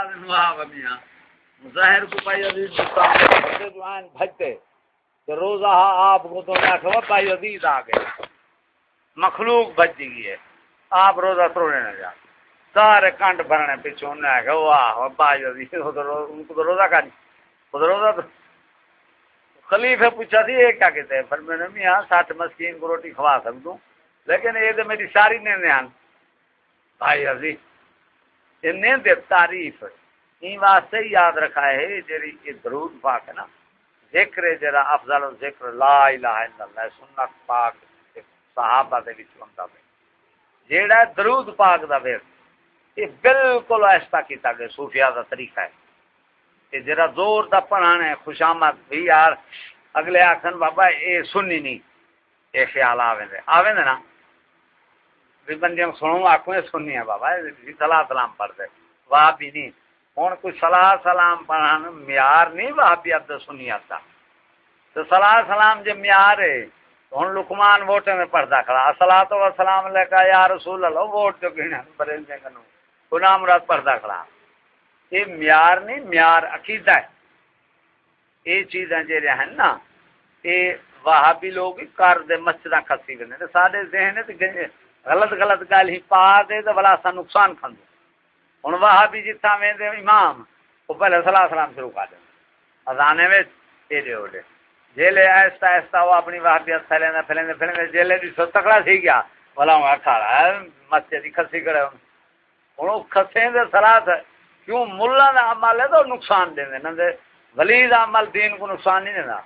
بعد نواب میاں ظاہر کو پائی عزیز جو آئین بھجتے، کہ روزہ ہاں آپ کو تو میں کہا پائی عزیز آ گئے۔ مخلوق بچ گئی ہے۔ آپ روزہ توڑنے نہ جا سارے کنڈ بھرنے پیچھے انہیں آگے واہ پائی عزیز ان کو تو روزہ کا نہیں، وہ تو روزہ تو۔ خلیفہ پوچھا تھی، یہ کیا کہتے ہیں؟ پر میں نے میاں ساٹھ مسکین کو روٹی کھوا سکتا لیکن یہ تو میری ساری نیندے بھائی عزیز انہیں دے تعریف این واسطے یاد رکھا ہے جری یہ درود پاک ہے نا، ذکر جرا افضل ذکر لا الہ الا اللہ، سنت پاک صحابہ دے وچ ہوندا ہے جیڑا درود پاک دا ویس یہ بالکل ایسا کیتا گیا صوفیاء دا طریقہ ہے۔ کہ جرا زور دا پڑھانا ہے خوشامد بھی یار، اگلے آکھن، بابا، اے سننی نہیں اے خیال آویں دے آویں دے نا؟ بھی بندیاں سنوں آنکھوں سننی ہے بابا صلاح سلام پڑھ دے واہ بھی نہیں ہوں کوئی صلاح سلام پڑھان معیار نہیں واہ بھی اب سنی آتا تو صلاح سلام جو معیار ہے ہوں لکمان ووٹ میں پڑھتا کھڑا اصلا تو سلام لے کا یا رسول اللہ ووٹ جو گھنے برین دے کنو خدا مراد پڑھتا کھڑا یہ معیار نہیں معیار عقیدہ ہے یہ چیزیں جی ہیں نا یہ وہابی لوگ کر دے مسجد کسی وے سارے ذہن غلط غلط گل ہی پا دے تو بلا سا نقصان کھاندو ہوں وہ بھی جتنا وے امام، وہ پہلے سلاح سلام شروع کر دیں ازانے میں ایڈے اوڈے جیلے ایستا ایستا وہ اپنی واہ بھی پھیلے پھیلے پھیلے جیلے بھی سو تکڑا سی گیا۔ بولا ہوں کھا ہے، مسجد کی کسی کرے ہوں کسے دے سلاح کیوں ملا دا عمل ہے تو نقصان دیں نہ دے ولی دا عمل دین کو نقصان نہیں دینا۔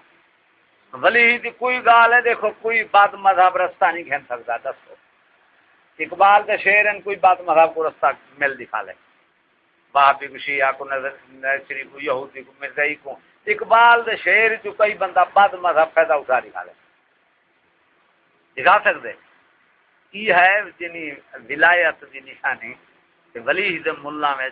ولی دی کوئی گال ہے، دیکھو، کوئی بات مذہب رستہ نہیں کھین سکتا، دسو۔ اقبال کے شعر ان کوئی بات مذہب کو رستہ مل دکھا لے۔ بابی کو شیعہ کو نظر شریف کو، یہودی کو، مرزائی کو۔ اقبال کے شعر جو کئی بندہ بد مذہب پیدا اٹھا دکھا لے۔ دکھا سکتے۔ کی ہے جنی ولایت دی نشانی ولی ملا میں